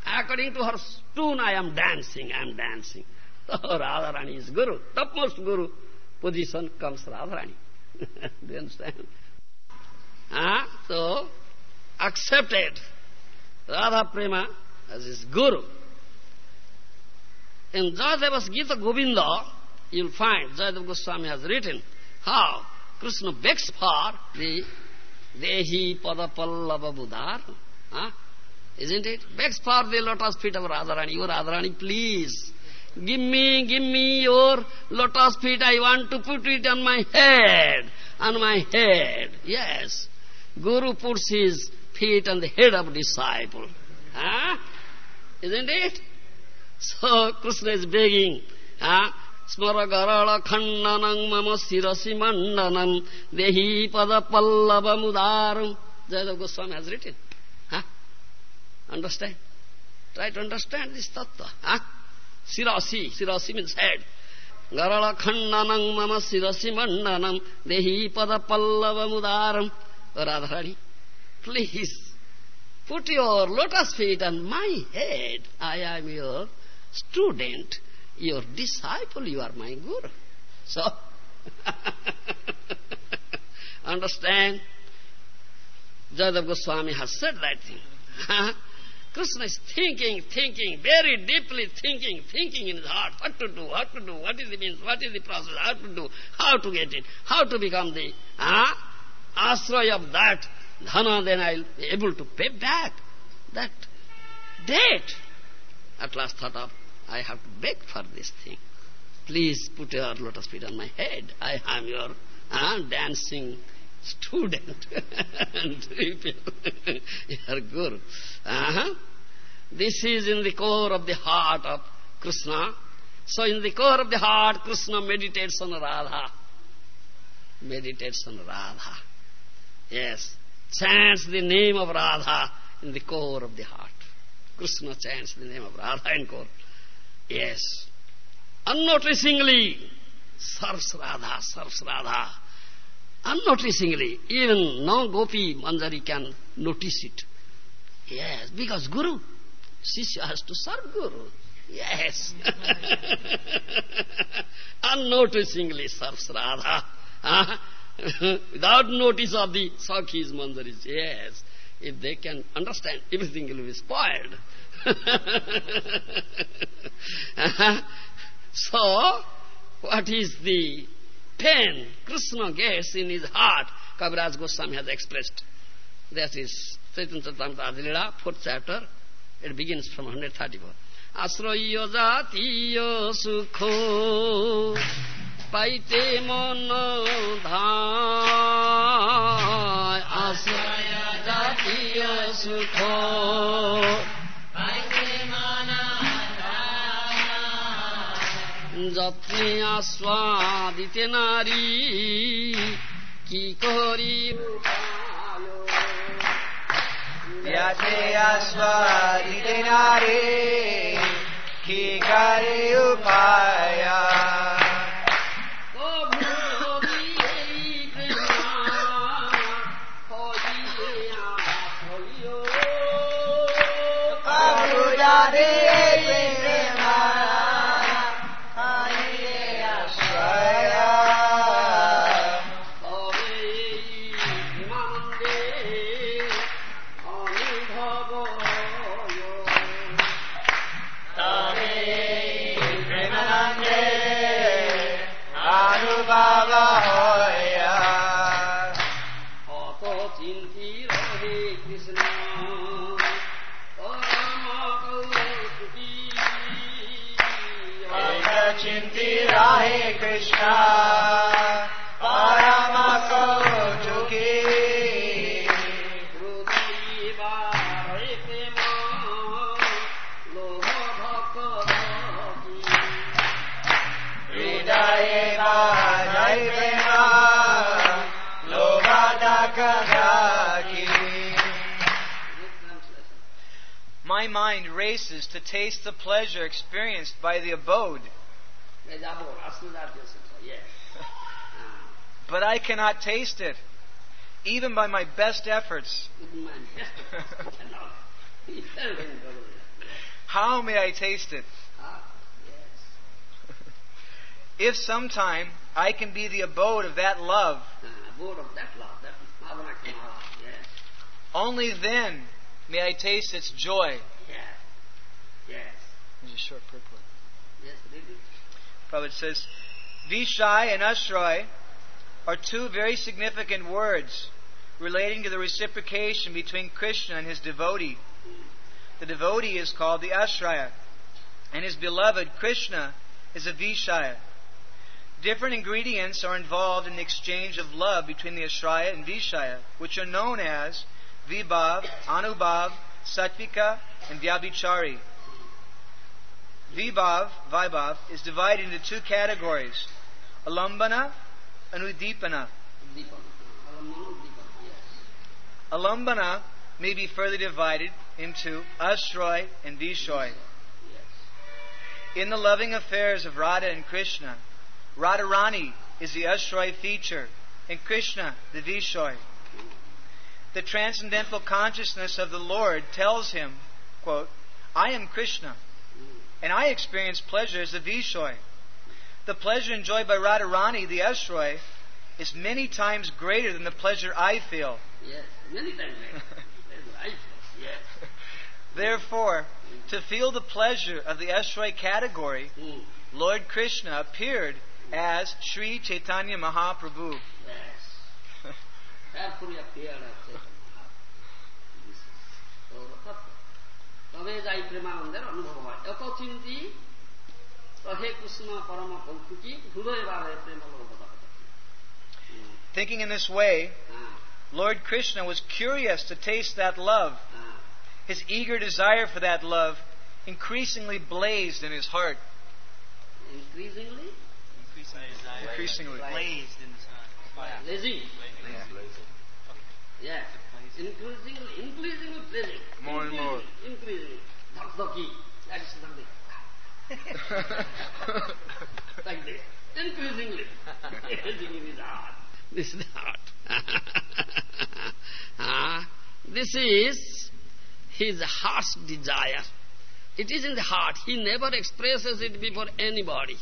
According to her tune, I am dancing, I am dancing. Oh, Radharani is Guru. Topmost Guru position comes Radharani. Do you understand? Ah, so, accepted Radha Prema as his Guru. In Jayadeva's Gita Govinda, you'll find Jayadeva Goswami has written how Krishna begs for the Dehi Padapallava Budhar. Huh? Isn't it? Begs for the lotus feet of Radharani. Your Radharani, please. Give me, give me your lotus feet. I want to put it on my head. On my head. Yes. Guru puts his feet on the head of disciple. Huh? Isn't it? So Krishna is begging. Huh? स्मरगरल खण्डनं मम शिरसि मण्डनं देही पद पल्लवमुदारं Jayadeva Goswami has written. Huh? Understand? Try to understand this tattva. Huh? Sirasi, Sirasi means head. Garala Khandanam Mama Sirasi Mandanam Dehi Pada Pallava Mudaram. Radharani, please put your lotus feet on my head. I am your student, your disciple, you are my guru. So, understand? Jayadev Goswami has said that thing. Krishna is thinking, thinking, very deeply thinking, thinking in his heart, what to do, what to do, what is the means, what is the process, how to do, how to get it, how to become the uh, ashraya of that dhana, then I'll be able to pay back that debt. At last thought of, I have to beg for this thing. Please put your lotus feet on my head. I am your uh, dancing student and your guru. Uh-huh. This is in the core of the heart of Krishna. So in the core of the heart, Krishna meditates on Radha. Meditates on Radha. Yes. Chants the name of Radha in the core of the heart. Krishna chants the name of Radha in core. Yes. Unnoticingly serves Radha, serves Radha. Unnoticingly, even non-gopi Manjari can notice it. Yes, because Guru, Sishya has to serve Guru. Yes. Unnoticingly serves Radha. Ah, without notice of the Sakhis, Manjaris. Yes, if they can understand, everything will be spoiled. so, what is the pain Krishna gets in his heart? Kaviraj Goswami has expressed. That is Chaitanya Chaitanya Adilila, fourth chapter. It begins from 134. আশ্রয় জাতীয় সুখ পাইতে মন ধায়। আশ্রয় জাতীয় সুখ যত্নে আস্বাদিতে নারী, কি করি Yate aswadite nare ki kare upaya Kabudade taste the pleasure experienced by the abode, but I cannot taste it, even by my best efforts. How may I taste it? If sometime I can be the abode of that love, Board of that love, that Bhavana Kamala, yes, only then may I taste its joy. Yes, There's a short purport. yes, read it. Prabhupada says, Vishai and Ashray are two very significant words relating to the reciprocation between Krishna and his devotee. The devotee is called the Ashraya, and his beloved Krishna is a Vishaya. Different ingredients are involved in the exchange of love between the Ashraya and Vishaya, which are known as Vibhav, Anubhav, Satvika, and Vyabhichari. Vibhav, Vaibhav, is divided into two categories Alambana and Udipana. Alambana may be further divided into Ashroy and Vishoy. In the loving affairs of Radha and Krishna, Radharani is the Ashray feature, and Krishna the Vishoy. The transcendental consciousness of the Lord tells him, quote, I am Krishna, and I experience pleasure as a Vishoy. The pleasure enjoyed by Radharani, the Ashray, is many times greater than the pleasure I feel. Yes, many times. I feel. Yes. Therefore, to feel the pleasure of the Ashray category, Mm. Lord Krishna appeared as Sri Chaitanya Mahaprabhu. Yes. Therefore, you appear as Chaitanya Mahaprabhu. This is Gaura তবে যাই প্রেমানন্দের অনুভব হয় এত চিন্তি তো হে কৃষ্ণ পরম কৌতুকী হৃদয় বারে প্রেম লোকতা Thinking in this way, হ্যাঁ Lord Krishna was curious to taste that love. হ্যাঁ His eager desire for that love increasingly blazed in his heart. increasingly Increasingly. Blazed in the sun. Fire. blazing. Yeah. Yeah. Increasingly, increasingly. More and more. Increasingly. Dhak-dhaki. That is something. like this. Increasingly. Blazing in his heart. This is the heart. Ah, this is his heart's desire. It is in the heart. He never expresses it before anybody.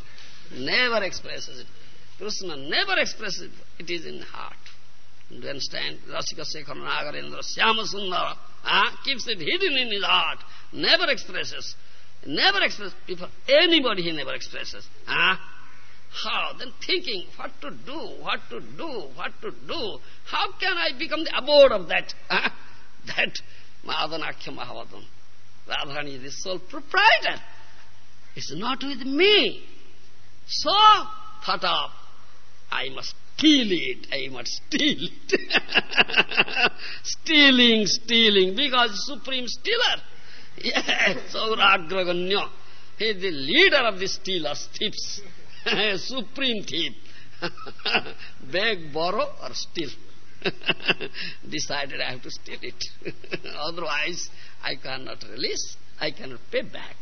Never expresses it. Krishna never expresses it. It is in the heart. Do you understand? Rasika Sekhar Nagarendra Syama Sundara ah, keeps it hidden in his heart. Never expresses. Never expresses. Before anybody he never expresses. Ah? How? Then thinking what to do, what to do, what to do. How can I become the abode of that? ah? That Madanakhya Mahavadan. Radharani is the sole proprietor. It's not with me. So, thought of, I must steal it, I must steal it. stealing, stealing, because Supreme Stealer. Yes, Sauragraganya. He is the leader of the stealers, thieves. Supreme thief. Beg, borrow or steal. Decided I have to steal it. Otherwise, I cannot release, I cannot pay back.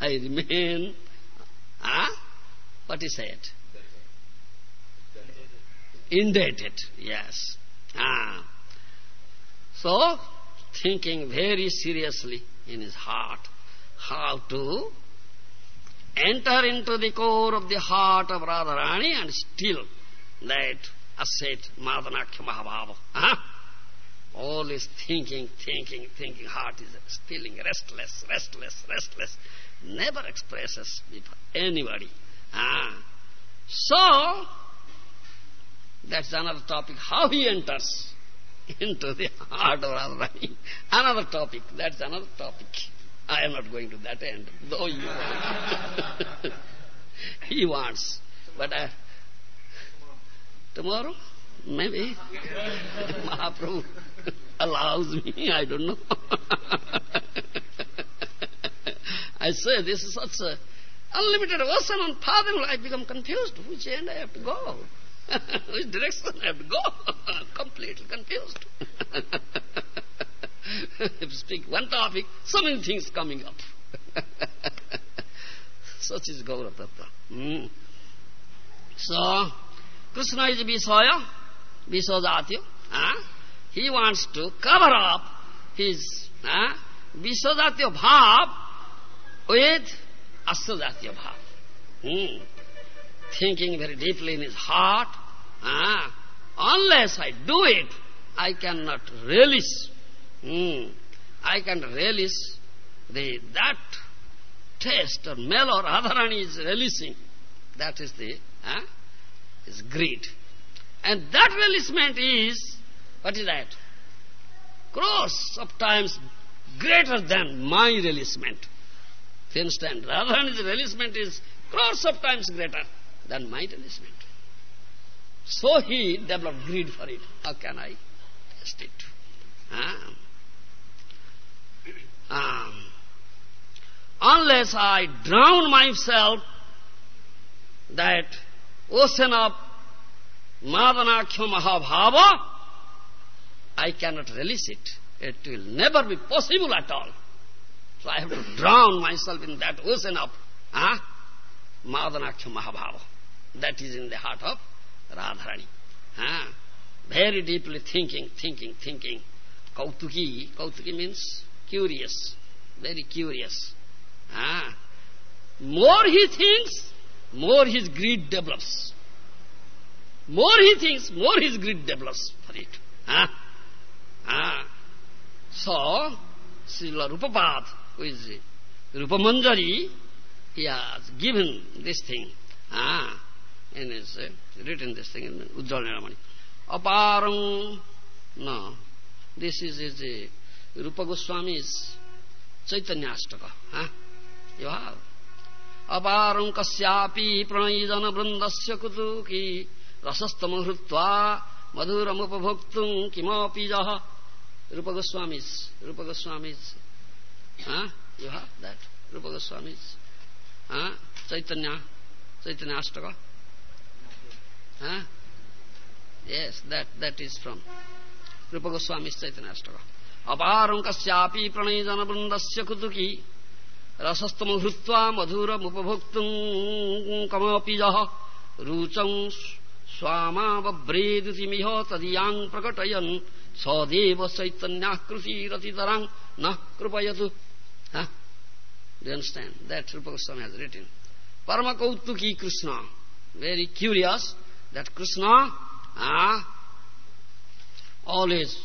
I remain, ah, what he said? Indebted, yes. Ah. So, thinking very seriously in his heart how to enter into the core of the heart of Radharani and steal that asset, Madanakhya Mahabhava. Huh? Always thinking, thinking, thinking, heart is stealing, restless, restless, restless. Never expresses before anybody. Ah. So, that's another topic, how he enters into the heart of Radharani. Another topic, that's another topic. I am not going to that end, though you want. he wants. But I, tomorrow, maybe, Mahaprabhu allows me, I don't know. I say, this is such a unlimited ocean on fathom, I become confused. Which end I have to go? Which direction I have to go? Completely confused. if speak one topic, so many things coming up. Such is Gaura. Mm. So, Krishna is Visaya, Visajatya. He wants to cover up his huh, Visajatya bhav with Asajatya bhav. Hmm. Thinking very deeply in his heart, ah, unless I do it, I cannot relish. Hmm. I can relish the that taste or smell or Radharani is releasing. That is the ah, is greed. And that relishment is, what is that? Crores of times greater than my relishment. Do you understand? Radharani's relishment is crores of times greater than my relishment. So he developed greed for it. How can I taste it? Ah. Um, unless I drown myself, that ocean of Madanakhya Mahabhava, I cannot release it. It will never be possible at all. So I have to drown myself in that ocean of ah, Madanakhya Mahabhava. That is in the heart of Radharani. Ah, very deeply thinking, thinking, thinking. Kautuki, Kautuki means curious, very curious. Ah, more he thinks, more his greed develops. More he thinks, more his greed develops for it. Ah, ah. So, Srila Rupapad, who is Rupamanjari, he has given this thing. Ah, and has uh, written this thing in Ujjwal Nilamani. Aparam, no, this is, is uh, Rupa Goswami's Chaitanya Ashtaka. Huh? You have. Aparam kasyapi pranayijana vrindasya kutuki rasastam hrutva madhuram upabhoktum kimapi jaha. Rupa Goswami's, Rupa Goswami's. Huh? You have that, Rupa Goswami's. Huh? Chaitanya, Chaitanya Ashtaka. Huh? Yes, that, that is from Rupa Goswami's Chaitanya Ashtaka. Aparam kasyapi pranayjana vrindasya kutuki rasastam hrutva madhuram upabhoktum kamapi jaha rucham prakatayan sadeva chaitanya kruti ratitarang nah krupayatu. Huh? Do you understand? That Rupa Goswami has written. Paramakautuki Krishna. Very curious that Krishna ah, always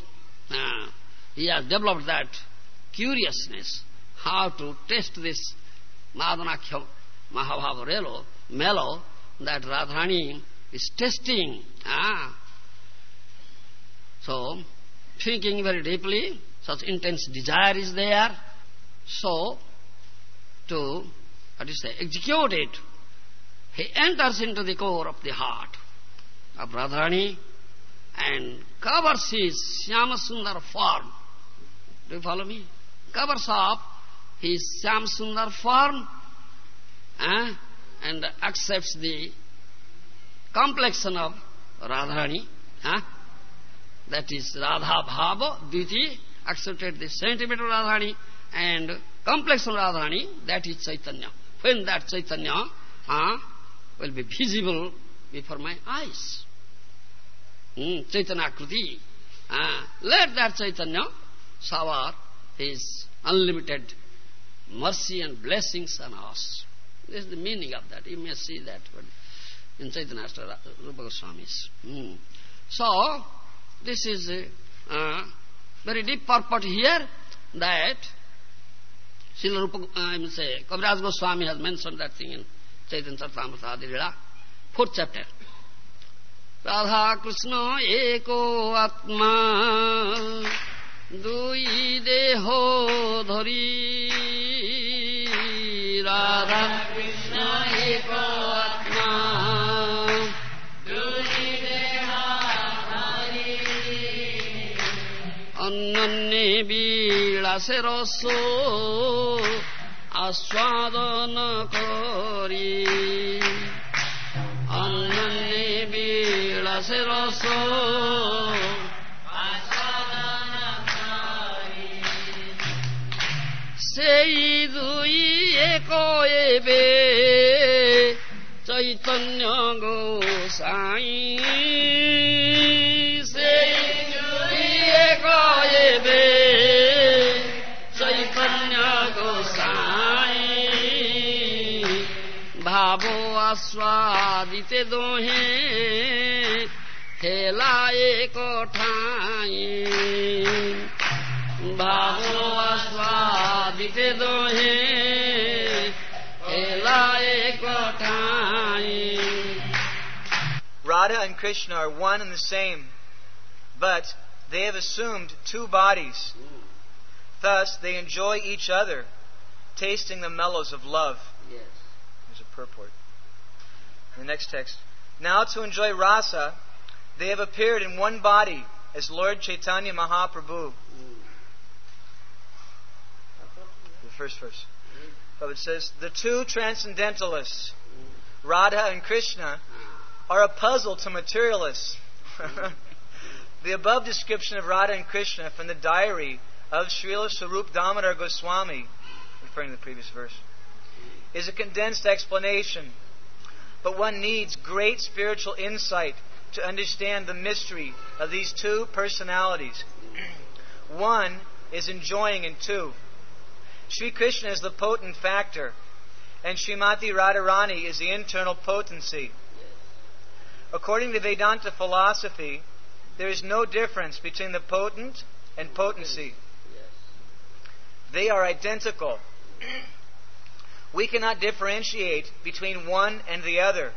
ah, he has developed that curiousness how to test this Madanakhya Mahabhava mellow that Radharani is testing. Ah. So, thinking very deeply, such intense desire is there. So, to, what is say, execute it, he enters into the core of the heart of Radharani and covers his Syamasundar form. Do you follow me? Covers up his Syamasundar form eh, and accepts the complexion of Radharani. Eh? That is Radha Bhava, Dviti, accepted the sentiment of Radharani and complexion of Radharani, that is Chaitanya. When that Chaitanya uh, will be visible before my eyes. Mm, Chaitanya Kruti. Uh, let that Chaitanya shower his unlimited mercy and blessings on us. This is the meaning of that. You may see that in Chaitanya Rupa Goswami's. Mm. So, this is a uh, very deep purport here that Srila Rupa, uh, I say, Kaviraj Goswami has mentioned that thing in Chaitanya Charitamrita Adilila, fourth chapter. Radha Krishna এক আত্মা দুই দেহ ধরি রাধা কৃষ্ণ এক আত্মা অন্যন্যে বিলাসে রস আস্বাদন করি বিলাসে রস সেই দুই এক এবে চৈতন্য গোসাই সেই দুই এক এবে চৈতন্য গোসাই ভাব আস্বাদিতে দোহে হেলায়ে কঠাই ভাব আস্বাদিতে দোহে হেলায়ে কঠাই Radha and Krishna are one and the same, but they have assumed two bodies. Thus, they enjoy each other, tasting the mellows of love. Yes. There's a purport. In the next text. Now, to enjoy rasa, they have appeared in one body as Lord Chaitanya Mahaprabhu. The first verse. But it says, the two transcendentalists, Radha and Krishna, are a puzzle to materialists. the above description of Radha and Krishna from the diary of Srila Sarup Damodar Goswami, referring to the previous verse, is a condensed explanation but one needs great spiritual insight to understand the mystery of these two personalities. one is enjoying in two. Sri Krishna is the potent factor, and Srimati Radharani is the internal potency. According to Vedanta philosophy, there is no difference between the potent and potency. They are identical. we cannot differentiate between one and the other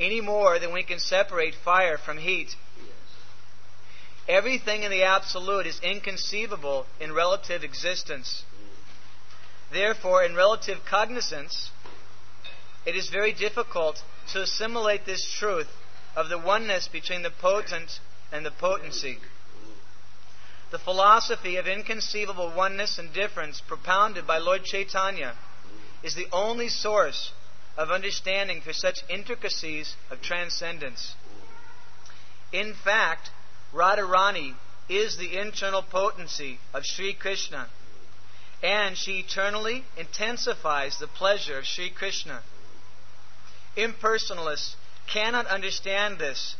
any more than we can separate fire from heat. Everything in the absolute is inconceivable in relative existence. Therefore, in relative cognizance, it is very difficult to assimilate this truth of the oneness between the potent and the potency. The philosophy of inconceivable oneness and difference propounded by Lord Chaitanya is the only source of understanding for such intricacies of transcendence. In fact, Radharani is the internal potency of Sri Krishna, and she eternally intensifies the pleasure of Sri Krishna. Impersonalists cannot understand this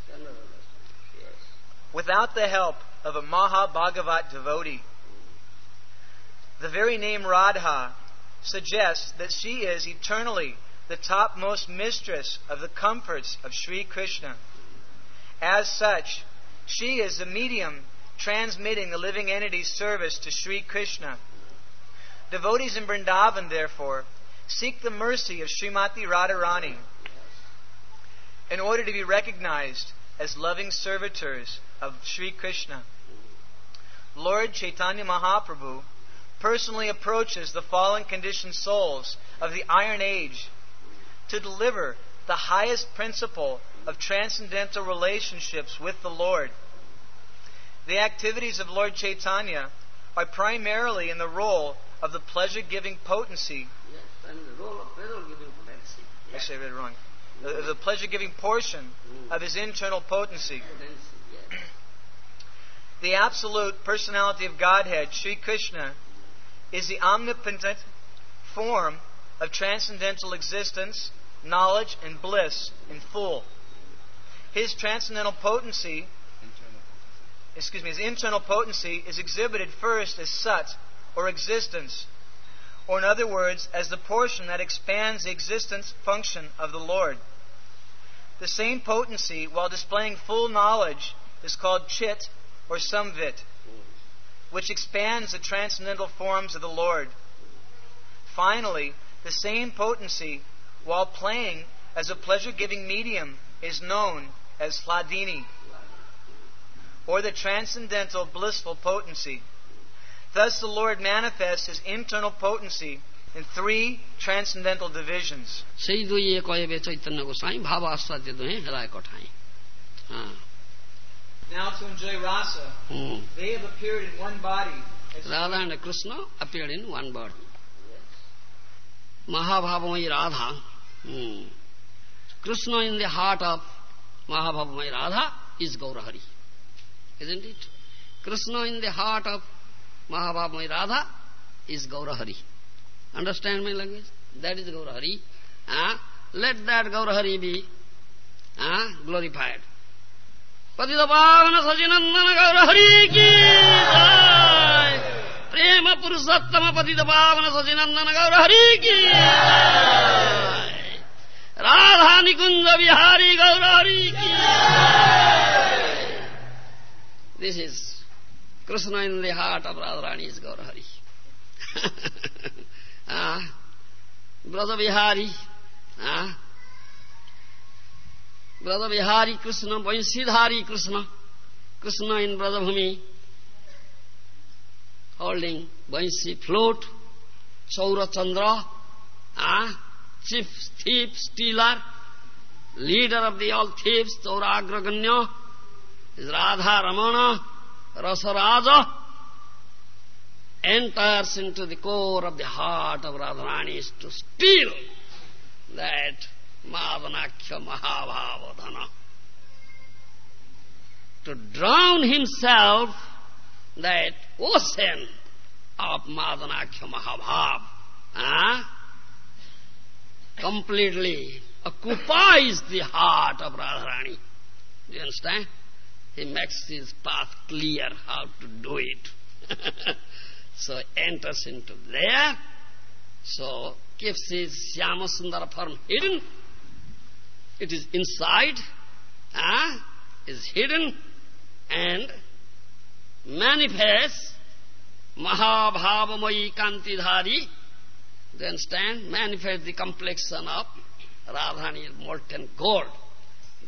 without the help of a Mahabhagavat devotee. The very name Radha suggests that she is eternally the topmost mistress of the comforts of Sri Krishna. As such, she is the medium transmitting the living entity's service to Sri Krishna. Devotees in Vrindavan, therefore, seek the mercy of Srimati Radharani in order to be recognized as loving servitors of Sri Krishna. Lord Chaitanya Mahaprabhu personally approaches the fallen conditioned souls of the Iron Age to deliver the highest principle of transcendental relationships with the Lord. The activities of Lord Chaitanya are primarily in the role of the pleasure giving potency. Yes, and the role of pleasure giving potency. I say it wrong. The, the pleasure giving portion mm. of his internal potency. Potency, yes. The absolute personality of Godhead, Sri Krishna, is the omnipotent form of transcendental existence, knowledge, and bliss in full. His transcendental potency, excuse me, his internal potency is exhibited first as sat, or existence, or in other words, as the portion that expands the existence function of the Lord. The same potency, while displaying full knowledge, is called chit or samvit, which expands the transcendental forms of the Lord. Finally, the same potency, while playing as a pleasure giving medium is known as Hladini, or the transcendental blissful potency. Thus, the Lord manifests his internal potency in three transcendental divisions. সেই চৈতন্য ভাব হেলায় কঠাই Now to enjoy rasa, hmm. they have appeared in one body. Radha and Krishna appeared in one body. Radha Hmm. Krishna in the heart of Mahabhavamai Radha is Gaurahari. Isn't it? Krishna in the heart of Mahabhavamai Radha is Gaurahari. Understand my language? That is Gaurahari. Ah, let that Gaurahari be ah, glorified. पतित पावन सचिनंदन गौर हरि की जय प्रेम पुरुषोत्तम पतित पावन सचिनंदन गौर हरि की जय Radha Nikunja Bihari Gaurahari this is Krishna in the heart of Radharani is Gaurahari Braj Bihari Krishna Vamshidhari Krishna Krishna in Brajabhumi holding vamshi flute सौर चन्द्र chief thief, stealer, leader of the all thieves, Chaura Agraganya, is Radha Ramana, Rasaraja, enters into the core of the heart of Radharani is to steal that Madanakhya Mahabhavadhana. To drown himself that ocean of Madanakhya Mahabhav. Ah? Completely occupies the heart of Radharani. Do you understand? He makes his path clear how to do it. so enters into there, so keeps his Syamasundara form hidden. It is inside, ah, is hidden and manifests Mahabhavamayi Kantidhari, you understand? manifest the complexion of Radhani molten gold.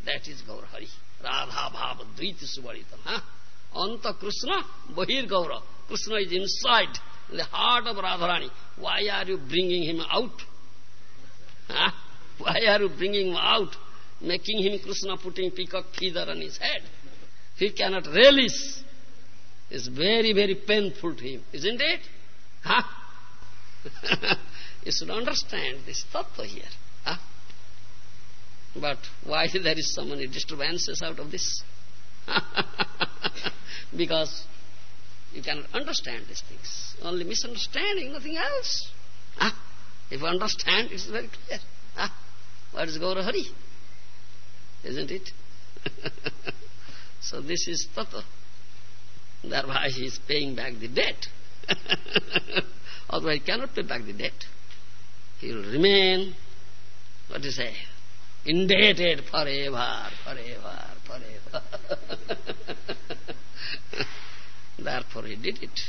That is Gaurahari. Radha Bhava Dvaita Subharitam. Huh? Anta Krishna, Bahir. Krishna is inside, in the heart of Radharani. Why are you bringing him out? Huh? Why are you bringing him out? Making him Krishna putting peacock feather on his head. He cannot relish. It's very, very painful to him, isn't it? Huh? you should understand this tattva here. Huh? But why there is so many disturbances out of this? because you cannot understand these things. Only misunderstanding, nothing else. Huh? If you understand, it's very clear. Huh? What is Gaurahari? Isn't it? so this is tattva. Thereby he is paying back the debt. Otherwise he cannot pay back the debt. He will remain, what do you say, indebted forever, forever, forever. Therefore he did it.